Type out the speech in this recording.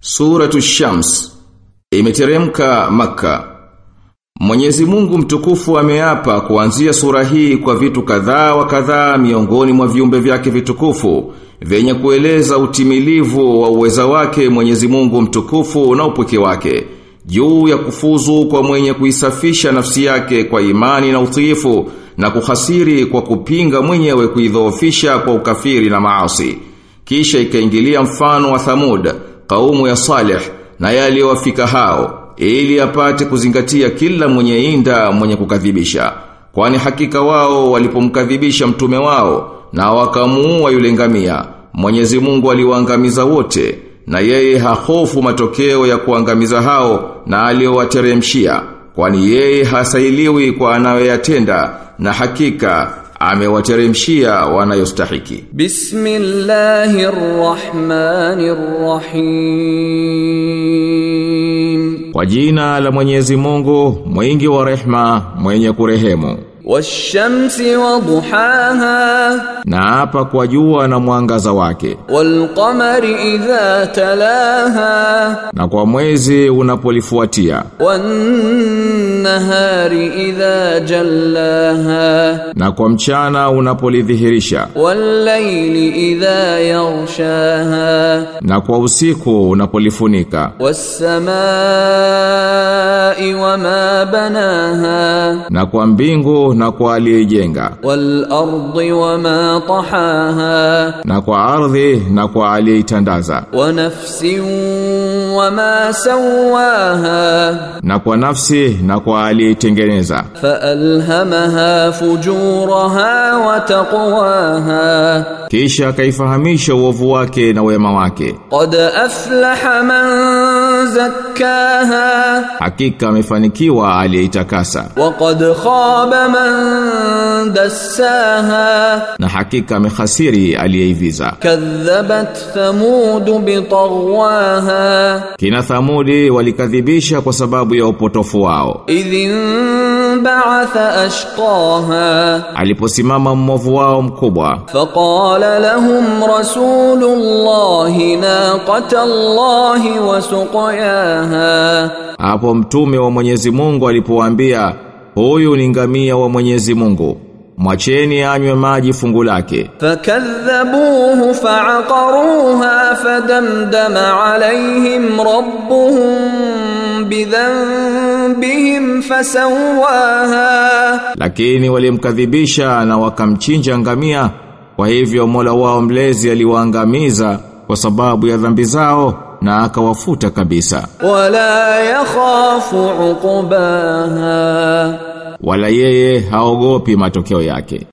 Suratu Shams. Imeteremka maka Mwenyezi Mungu mtukufu ameapa kuanzia sura hii kwa vitu kadhaa wa kadhaa miongoni mwa viumbe vyake vitukufu venye kueleza utimilivu wa uweza wake Mwenyezi Mungu mtukufu na upweke wake juu ya kufuzu kwa mwenye kuisafisha nafsi yake kwa imani na utiifu na kuhasiri kwa kupinga mwenyewe kuidhoofisha kwa ukafiri na maasi. Kisha ikaingilia mfano wa Thamud, kaumu ya Saleh na yaliyowafika hao ili apate kuzingatia kila mwenye inda mwenye kukadhibisha. Kwani hakika wao walipomkadhibisha mtume wao na wakamuua yule ngamia, Mwenyezi Mungu aliwaangamiza wote na yeye hahofu matokeo ya kuangamiza hao na aliowateremshia kwani yeye hasailiwi kwa anayoyatenda na hakika amewateremshia wanayostahiki. Bismillahirrahmanirrahim. Kwa jina la Mwenyezi Mungu, mwingi wa rehma, mwenye kurehemu. Washamsi wa duhaha Na hapa kwa jua na mwangaza wake, Walqamari idha talaha. Na kwa mwezi unapolifuatia, Wannahari idha jallaha. Na kwa mchana unapolidhihirisha, wal layli idha yaghshaha. Na kwa usiku unapolifunika, Wassamai wama banaha. Na kwa mbingu na kwa aliyejenga wal ardi wama tahaha. Na kwa ardhi na kwa aliyeitandaza. Wa nafsi wama sawaha. Na kwa nafsi na kwa aliyeitengeneza. Fa alhamaha fujuraha wa taqwaha. Kisha kaifahamisha uovu wake na wema wake. Qad aflaha man zakka zakkaha hakika amefanikiwa aliyeitakasa. Waqad khaba man dassaha. Na hakika amehasiri aliyeiviza. Kadhabat thamud bitagwaha. Kina thamudi walikadhibisha kwa sababu ya upotofu wao. Idhin ba'atha ashqaha. Aliposimama mmovu wao mkubwa. Faqala lahum rasulullahi naqata allahi wa suqayaha وسقياها hapo mtume wa Mwenyezi Mungu alipowaambia, huyu ni ngamia wa Mwenyezi Mungu, mwacheni anywe maji fungu lake. فكذبوه فعقروها فدمدم عليهم ربهم بذنبهم فسواها Lakini walimkadhibisha na wakamchinja ngamia, kwa hivyo Mola wao mlezi aliwaangamiza kwa sababu ya dhambi zao na akawafuta kabisa. Wala yakhafu uqbaha wala yeye haogopi matokeo yake.